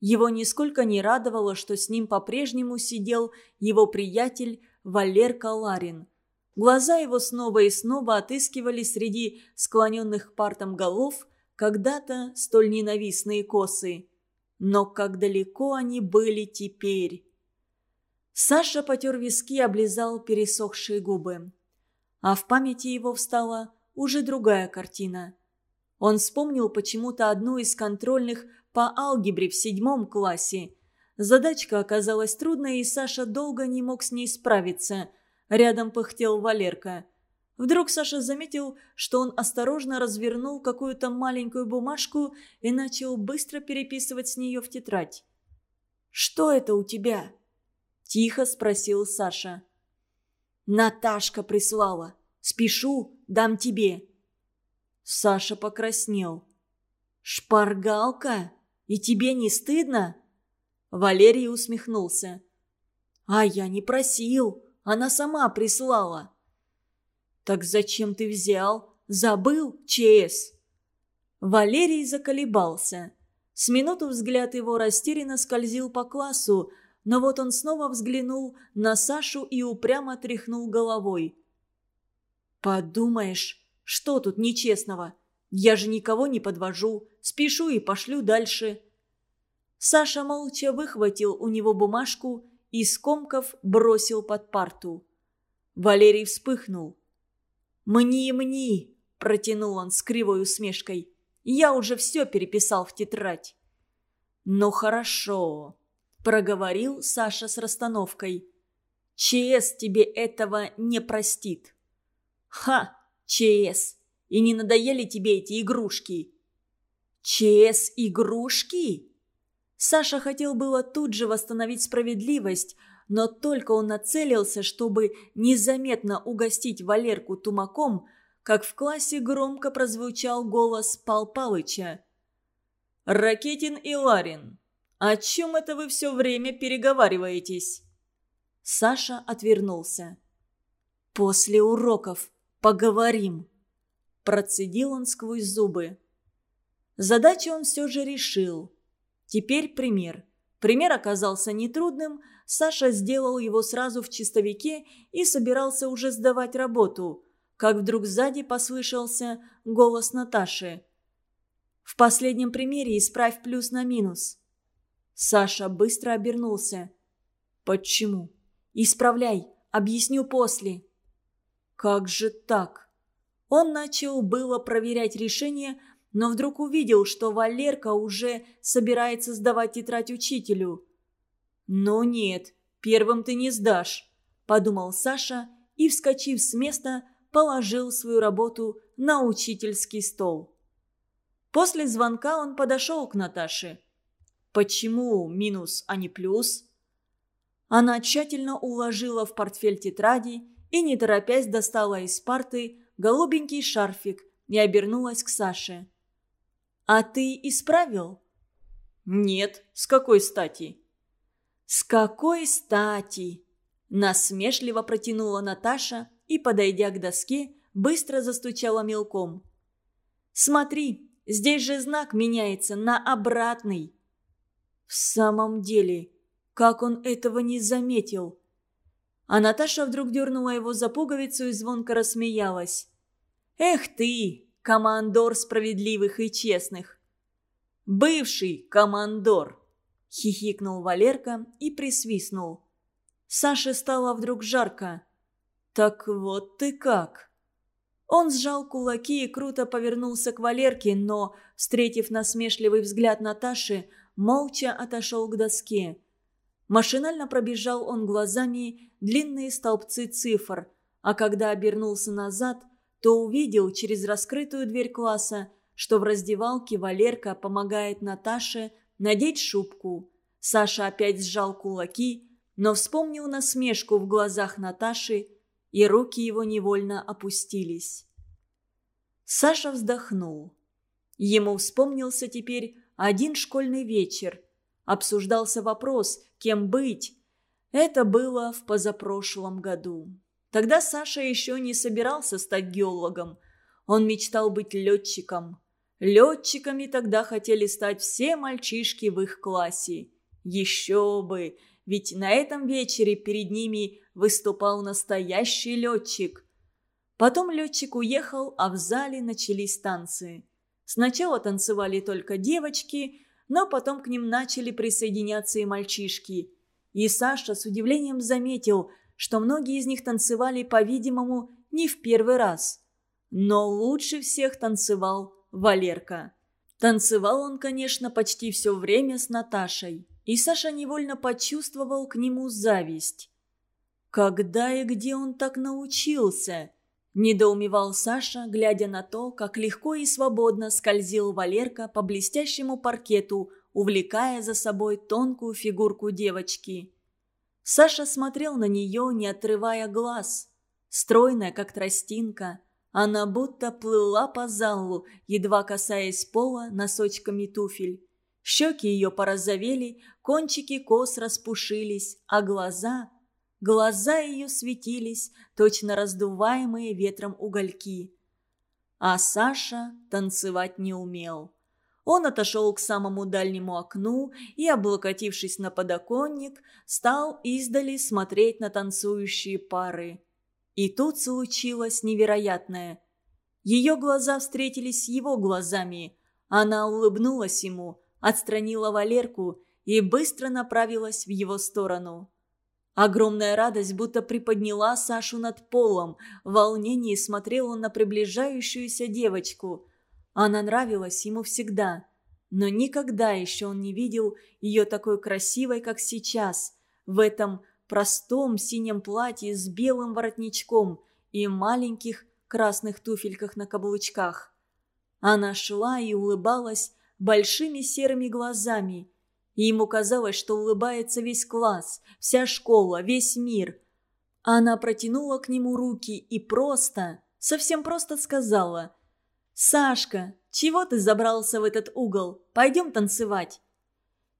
Его нисколько не радовало, что с ним по-прежнему сидел его приятель Валерка Ларин. Глаза его снова и снова отыскивали среди склоненных к партам голов когда-то столь ненавистные косы. Но как далеко они были теперь. Саша потер виски облизал пересохшие губы. А в памяти его встала уже другая картина. Он вспомнил почему-то одну из контрольных по алгебре в седьмом классе. Задачка оказалась трудной, и Саша долго не мог с ней справиться. Рядом пыхтел Валерка – Вдруг Саша заметил, что он осторожно развернул какую-то маленькую бумажку и начал быстро переписывать с нее в тетрадь. «Что это у тебя?» – тихо спросил Саша. «Наташка прислала. Спешу, дам тебе». Саша покраснел. «Шпаргалка? И тебе не стыдно?» Валерий усмехнулся. «А я не просил, она сама прислала». «Так зачем ты взял? Забыл, ЧС?» Валерий заколебался. С минуту взгляд его растерянно скользил по классу, но вот он снова взглянул на Сашу и упрямо тряхнул головой. «Подумаешь, что тут нечестного? Я же никого не подвожу, спешу и пошлю дальше». Саша молча выхватил у него бумажку и, скомков, бросил под парту. Валерий вспыхнул. «Мни, мни!» – протянул он с кривой усмешкой. «Я уже все переписал в тетрадь». «Ну хорошо», – проговорил Саша с расстановкой. «ЧС тебе этого не простит». «Ха! ЧС! И не надоели тебе эти игрушки?» «ЧС игрушки?» Саша хотел было тут же восстановить справедливость, но только он нацелился, чтобы незаметно угостить Валерку тумаком, как в классе громко прозвучал голос Пал Палыча. «Ракетин и Ларин, о чем это вы все время переговариваетесь?» Саша отвернулся. «После уроков поговорим», – процедил он сквозь зубы. Задачу он все же решил. Теперь пример. Пример оказался нетрудным – Саша сделал его сразу в чистовике и собирался уже сдавать работу, как вдруг сзади послышался голос Наташи. «В последнем примере исправь плюс на минус». Саша быстро обернулся. «Почему?» «Исправляй, объясню после». «Как же так?» Он начал было проверять решение, но вдруг увидел, что Валерка уже собирается сдавать тетрадь учителю. «Ну нет, первым ты не сдашь», – подумал Саша и, вскочив с места, положил свою работу на учительский стол. После звонка он подошел к Наташе. «Почему минус, а не плюс?» Она тщательно уложила в портфель тетради и, не торопясь, достала из парты голубенький шарфик и обернулась к Саше. «А ты исправил?» «Нет, с какой стати?» «С какой стати?» Насмешливо протянула Наташа и, подойдя к доске, быстро застучала мелком. «Смотри, здесь же знак меняется на обратный». В самом деле, как он этого не заметил? А Наташа вдруг дернула его за пуговицу и звонко рассмеялась. «Эх ты, командор справедливых и честных!» «Бывший командор!» — хихикнул Валерка и присвистнул. Саше стало вдруг жарко. «Так вот ты как!» Он сжал кулаки и круто повернулся к Валерке, но, встретив насмешливый взгляд Наташи, молча отошел к доске. Машинально пробежал он глазами длинные столбцы цифр, а когда обернулся назад, то увидел через раскрытую дверь класса, что в раздевалке Валерка помогает Наташе надеть шубку. Саша опять сжал кулаки, но вспомнил насмешку в глазах Наташи, и руки его невольно опустились. Саша вздохнул. Ему вспомнился теперь один школьный вечер. Обсуждался вопрос, кем быть. Это было в позапрошлом году. Тогда Саша еще не собирался стать геологом. Он мечтал быть летчиком. Летчиками тогда хотели стать все мальчишки в их классе. Еще бы, ведь на этом вечере перед ними выступал настоящий летчик. Потом летчик уехал, а в зале начались танцы. Сначала танцевали только девочки, но потом к ним начали присоединяться и мальчишки. И Саша с удивлением заметил, что многие из них танцевали, по-видимому, не в первый раз. Но лучше всех танцевал Валерка. Танцевал он, конечно, почти все время с Наташей. И Саша невольно почувствовал к нему зависть. Когда и где он так научился? Недоумевал Саша, глядя на то, как легко и свободно скользил Валерка по блестящему паркету, увлекая за собой тонкую фигурку девочки. Саша смотрел на нее, не отрывая глаз. Стройная, как тростинка, она будто плыла по залу, едва касаясь пола носочками туфель. Щеки ее порозовели, кончики кос распушились, а глаза Глаза ее светились, точно раздуваемые ветром угольки. А Саша танцевать не умел. Он отошел к самому дальнему окну и, облокотившись на подоконник, стал издали смотреть на танцующие пары. И тут случилось невероятное. Ее глаза встретились с его глазами. Она улыбнулась ему, отстранила Валерку и быстро направилась в его сторону. Огромная радость будто приподняла Сашу над полом. В волнении смотрел он на приближающуюся девочку. Она нравилась ему всегда. Но никогда еще он не видел ее такой красивой, как сейчас. В этом простом синем платье с белым воротничком и маленьких красных туфельках на каблучках. Она шла и улыбалась большими серыми глазами – и ему казалось, что улыбается весь класс, вся школа, весь мир. Она протянула к нему руки и просто, совсем просто сказала «Сашка, чего ты забрался в этот угол? Пойдем танцевать».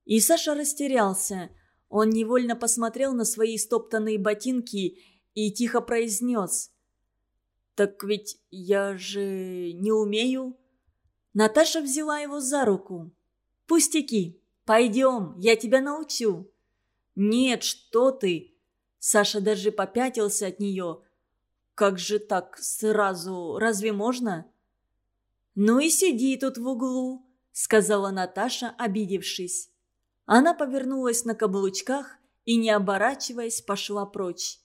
И Саша растерялся. Он невольно посмотрел на свои стоптанные ботинки и тихо произнес «Так ведь я же не умею». Наташа взяла его за руку. «Пустяки, Пойдем, я тебя научу». «Нет, что ты!» Саша даже попятился от нее. «Как же так сразу? Разве можно?» «Ну и сиди тут в углу», — сказала Наташа, обидевшись. Она повернулась на каблучках и, не оборачиваясь, пошла прочь.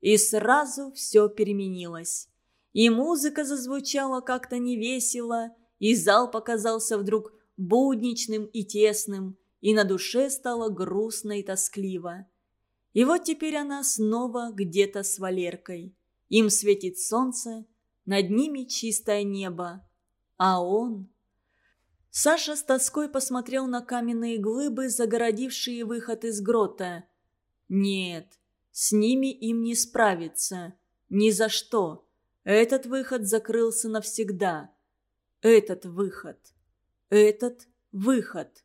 И сразу все переменилось. И музыка зазвучала как-то невесело, и зал показался вдруг будничным и тесным, и на душе стало грустно и тоскливо. И вот теперь она снова где-то с Валеркой. Им светит солнце, над ними чистое небо. А он... Саша с тоской посмотрел на каменные глыбы, загородившие выход из грота. Нет, с ними им не справиться. Ни за что. Этот выход закрылся навсегда. Этот выход этот выход.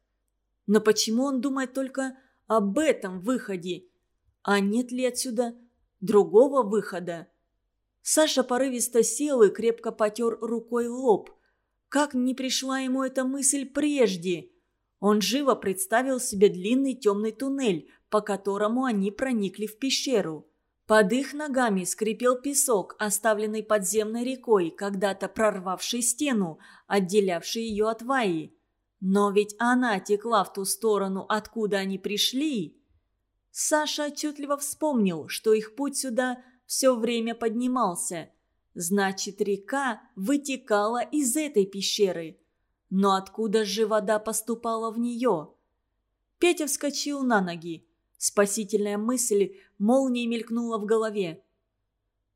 Но почему он думает только об этом выходе. А нет ли отсюда другого выхода? Саша порывисто сел и крепко потер рукой лоб. Как не пришла ему эта мысль прежде? Он живо представил себе длинный темный туннель, по которому они проникли в пещеру. Под их ногами скрипел песок, оставленный подземной рекой, когда-то прорвавшей стену, отделявшей ее от Ваи. Но ведь она текла в ту сторону, откуда они пришли. Саша отчетливо вспомнил, что их путь сюда все время поднимался. Значит, река вытекала из этой пещеры. Но откуда же вода поступала в нее? Петя вскочил на ноги. Спасительная мысль молнией мелькнула в голове.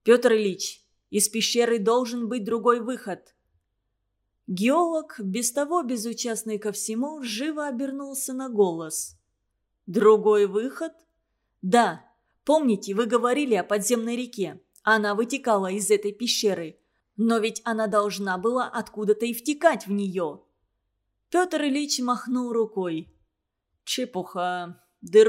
«Петр Ильич, из пещеры должен быть другой выход». Геолог, без того безучастный ко всему, живо обернулся на голос. «Другой выход?» «Да. Помните, вы говорили о подземной реке. Она вытекала из этой пещеры. Но ведь она должна была откуда-то и втекать в нее». Петр Ильич махнул рукой. «Чепуха. Дыру